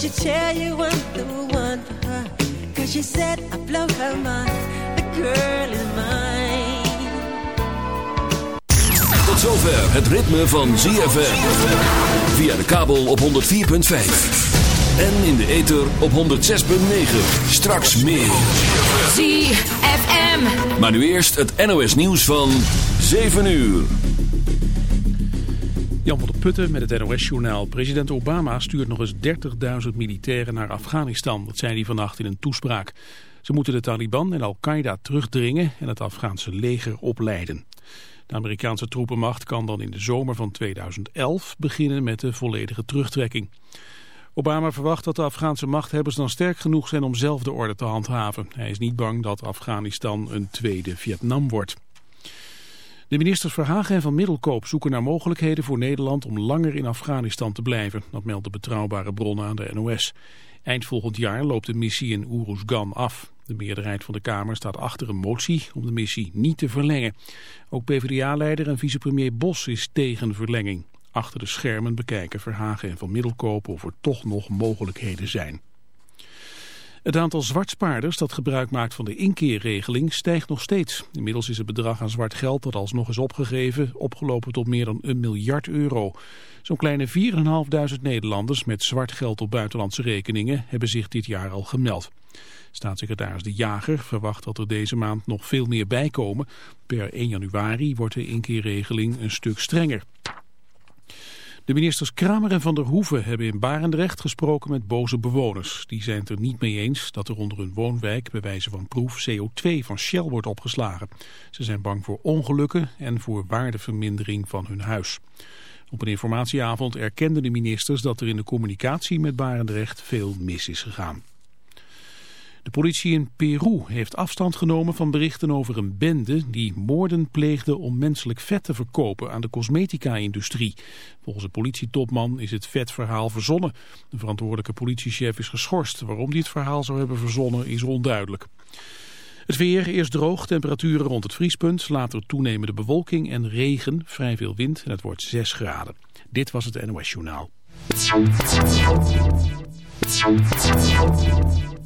should tell you I'm the one for her. Cause she said I blow her mind. The girl is mine. Tot zover het ritme van ZFM. Via de kabel op 104.5. En in de ether op 106.9. Straks meer. ZFM. Maar nu eerst het NOS nieuws van 7 uur. Jan van der Putten met het NOS-journaal. President Obama stuurt nog eens 30.000 militairen naar Afghanistan. Dat zei hij vannacht in een toespraak. Ze moeten de Taliban en Al-Qaeda terugdringen en het Afghaanse leger opleiden. De Amerikaanse troepenmacht kan dan in de zomer van 2011 beginnen met de volledige terugtrekking. Obama verwacht dat de Afghaanse machthebbers dan sterk genoeg zijn om zelf de orde te handhaven. Hij is niet bang dat Afghanistan een tweede Vietnam wordt. De ministers Verhagen en Van Middelkoop zoeken naar mogelijkheden voor Nederland om langer in Afghanistan te blijven. Dat melden betrouwbare bronnen aan de NOS. Eind volgend jaar loopt de missie in Uruzgan af. De meerderheid van de Kamer staat achter een motie om de missie niet te verlengen. Ook PvdA-leider en vicepremier Bos is tegen verlenging. Achter de schermen bekijken Verhagen en Van Middelkoop of er toch nog mogelijkheden zijn. Het aantal zwartspaarders dat gebruik maakt van de inkeerregeling stijgt nog steeds. Inmiddels is het bedrag aan zwart geld dat alsnog is opgegeven opgelopen tot meer dan een miljard euro. Zo'n kleine 4.500 Nederlanders met zwart geld op buitenlandse rekeningen hebben zich dit jaar al gemeld. Staatssecretaris De Jager verwacht dat er deze maand nog veel meer bijkomen. Per 1 januari wordt de inkeerregeling een stuk strenger. De ministers Kramer en Van der Hoeven hebben in Barendrecht gesproken met boze bewoners. Die zijn het er niet mee eens dat er onder hun woonwijk bij wijze van proef CO2 van Shell wordt opgeslagen. Ze zijn bang voor ongelukken en voor waardevermindering van hun huis. Op een informatieavond erkenden de ministers dat er in de communicatie met Barendrecht veel mis is gegaan. De politie in Peru heeft afstand genomen van berichten over een bende die moorden pleegde om menselijk vet te verkopen aan de cosmetica-industrie. Volgens de politietopman is het vetverhaal verzonnen. De verantwoordelijke politiechef is geschorst. Waarom die het verhaal zou hebben verzonnen is onduidelijk. Het weer, eerst droog, temperaturen rond het vriespunt, later toenemende bewolking en regen, vrij veel wind en het wordt 6 graden. Dit was het NOS Journaal.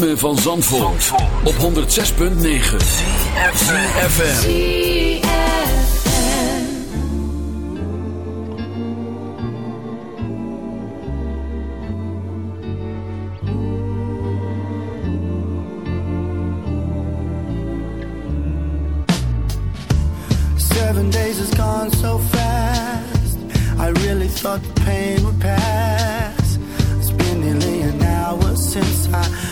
ritme van Zandvoort, op 106.9 CFFM Seven days has gone so fast. I really thought the pain would pass. It's been nearly an hour since I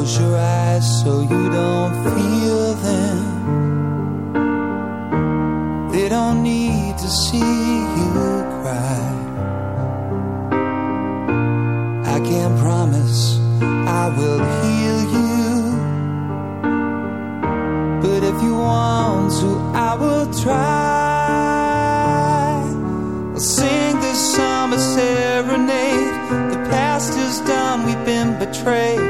Close your eyes so you don't feel them. They don't need to see you cry. I can't promise I will heal you. But if you want to, I will try. I'll sing this summer serenade. The past is done, we've been betrayed.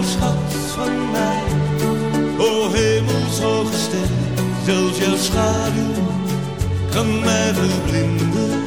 o schat van mij. O hemelshoge ster, zelfs jouw schaduw kan mij verblinden.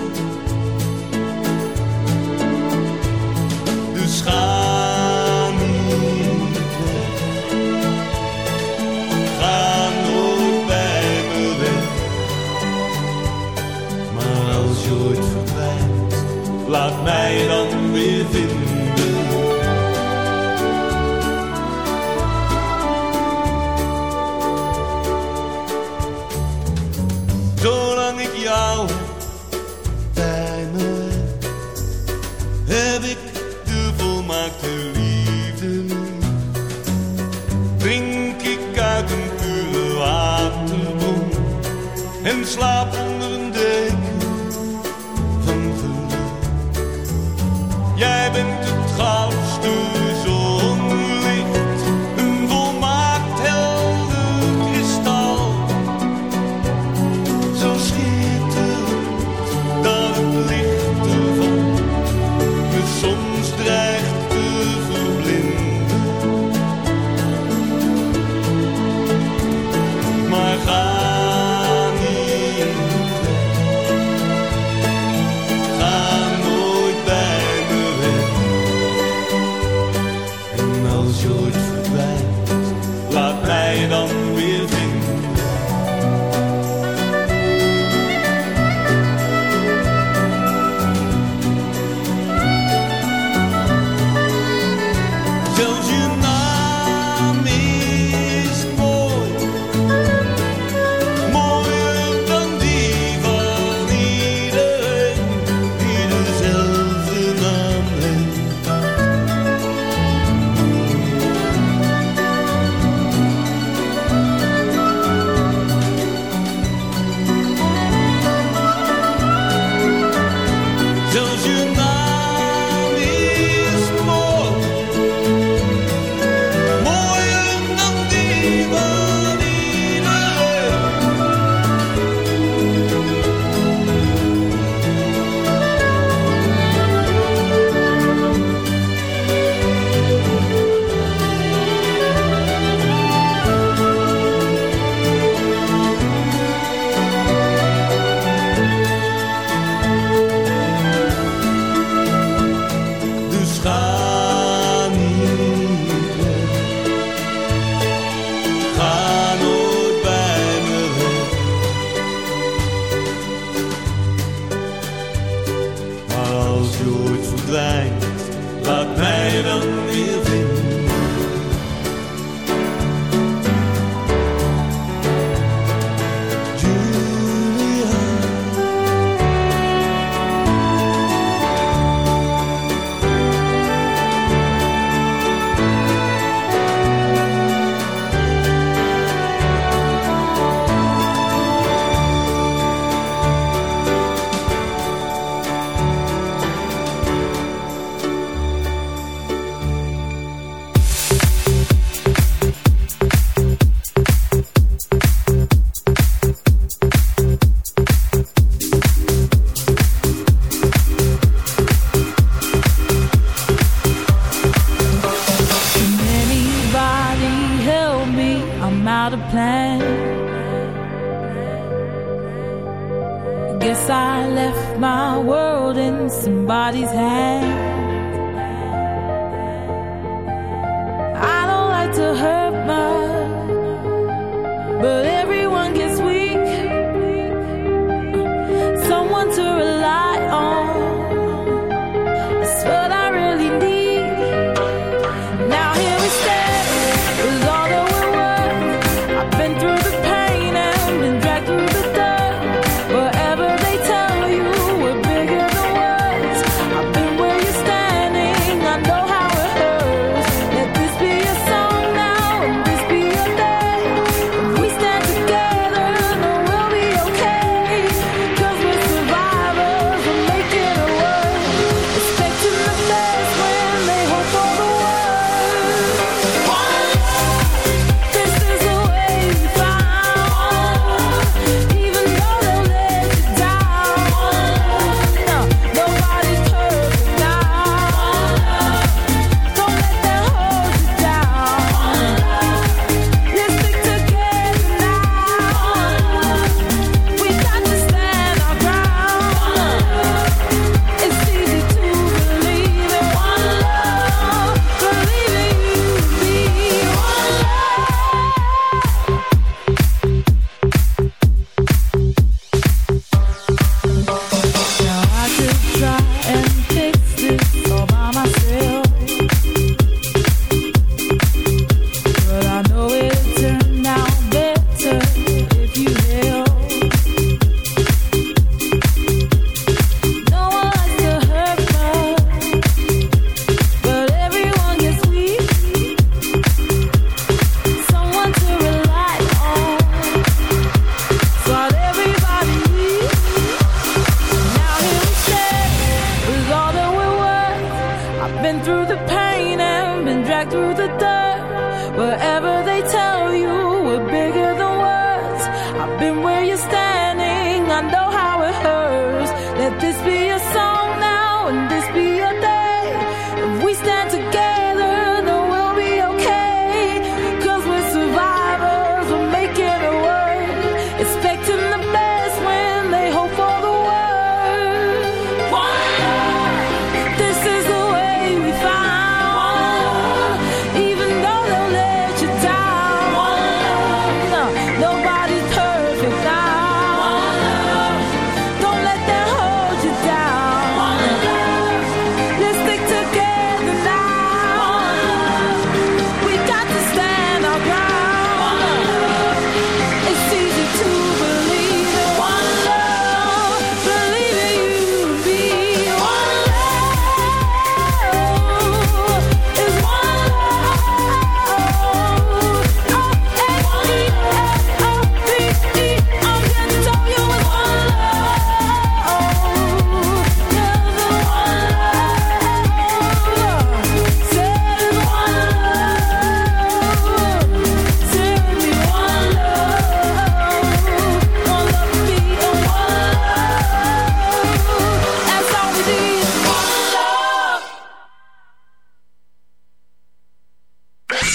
Somebody's hand.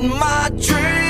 my dream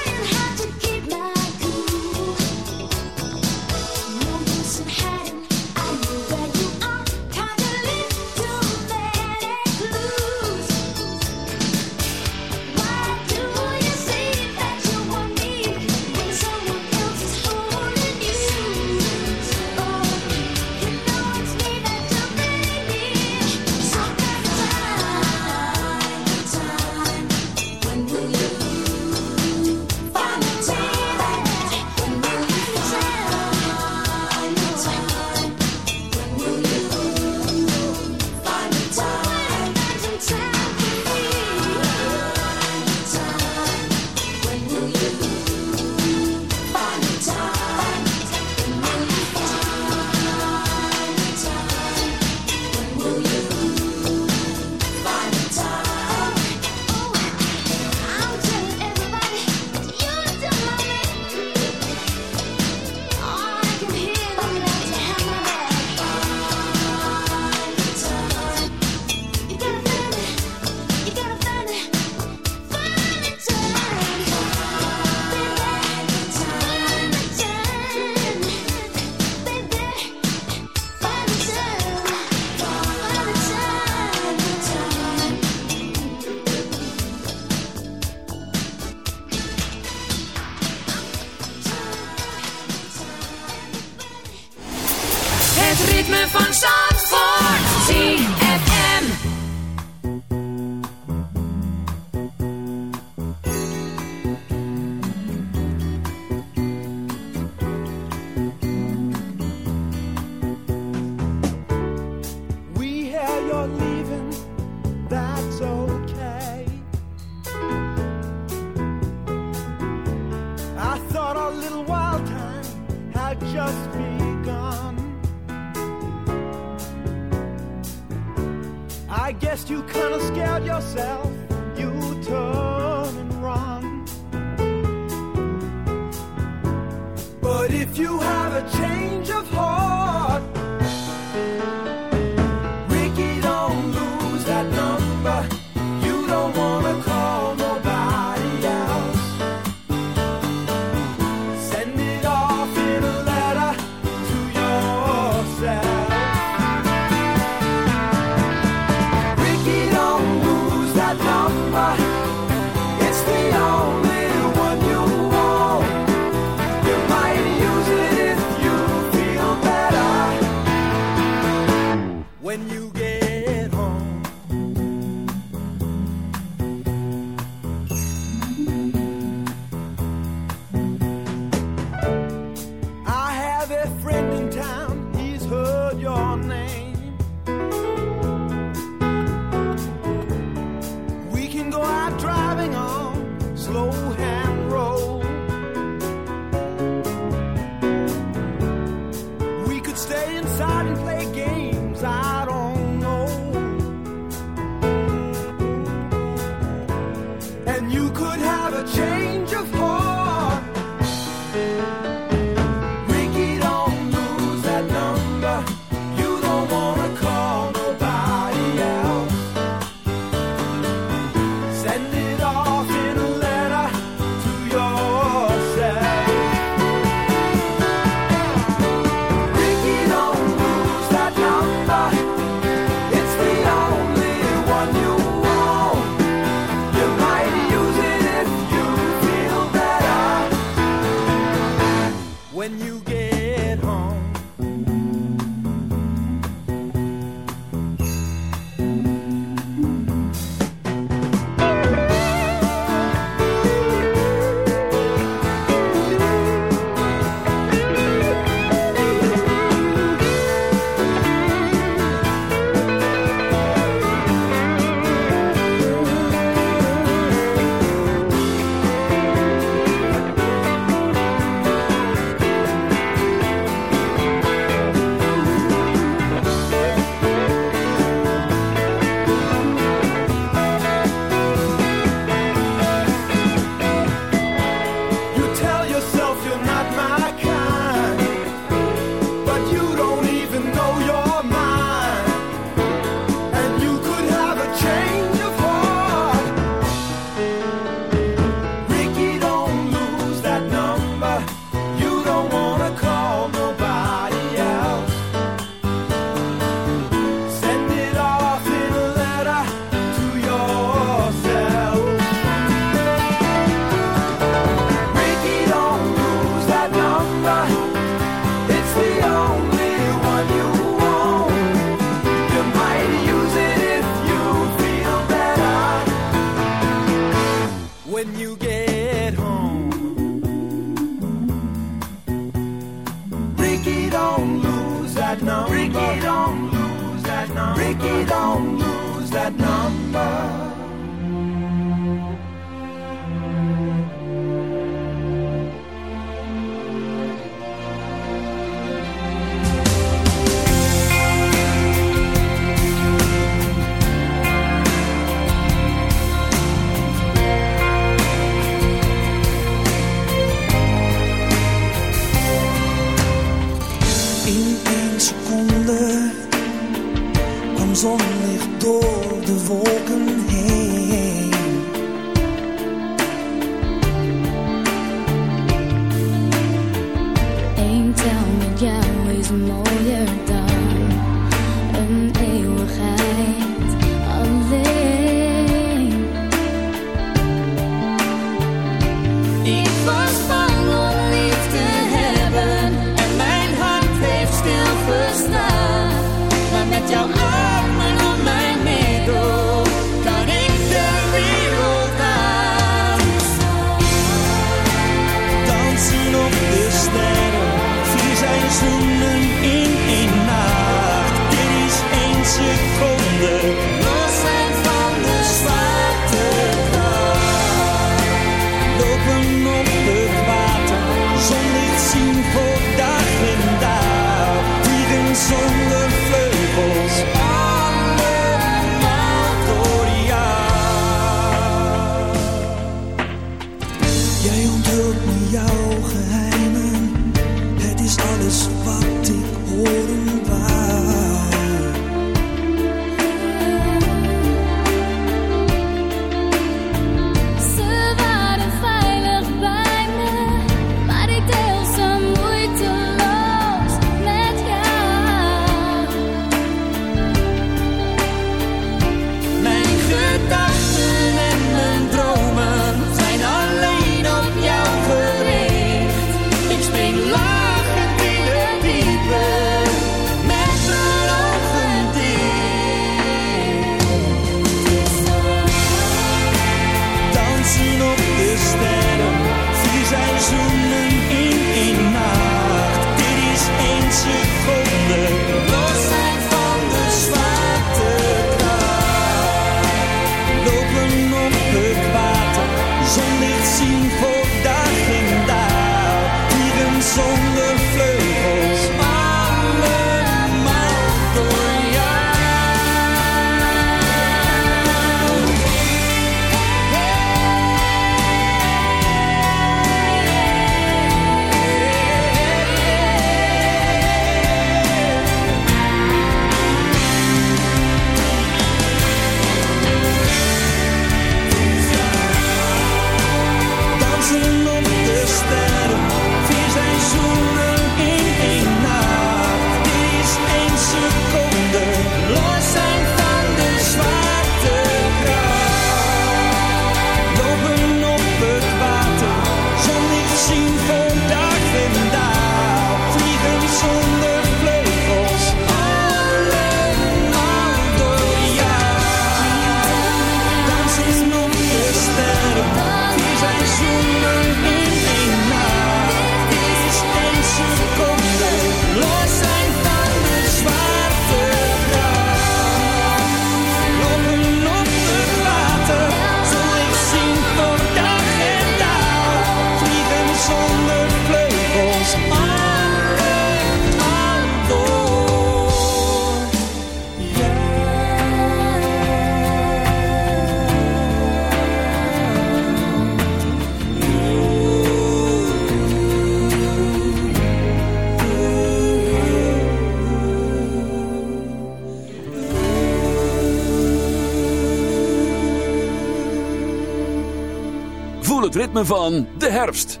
Van de herfst.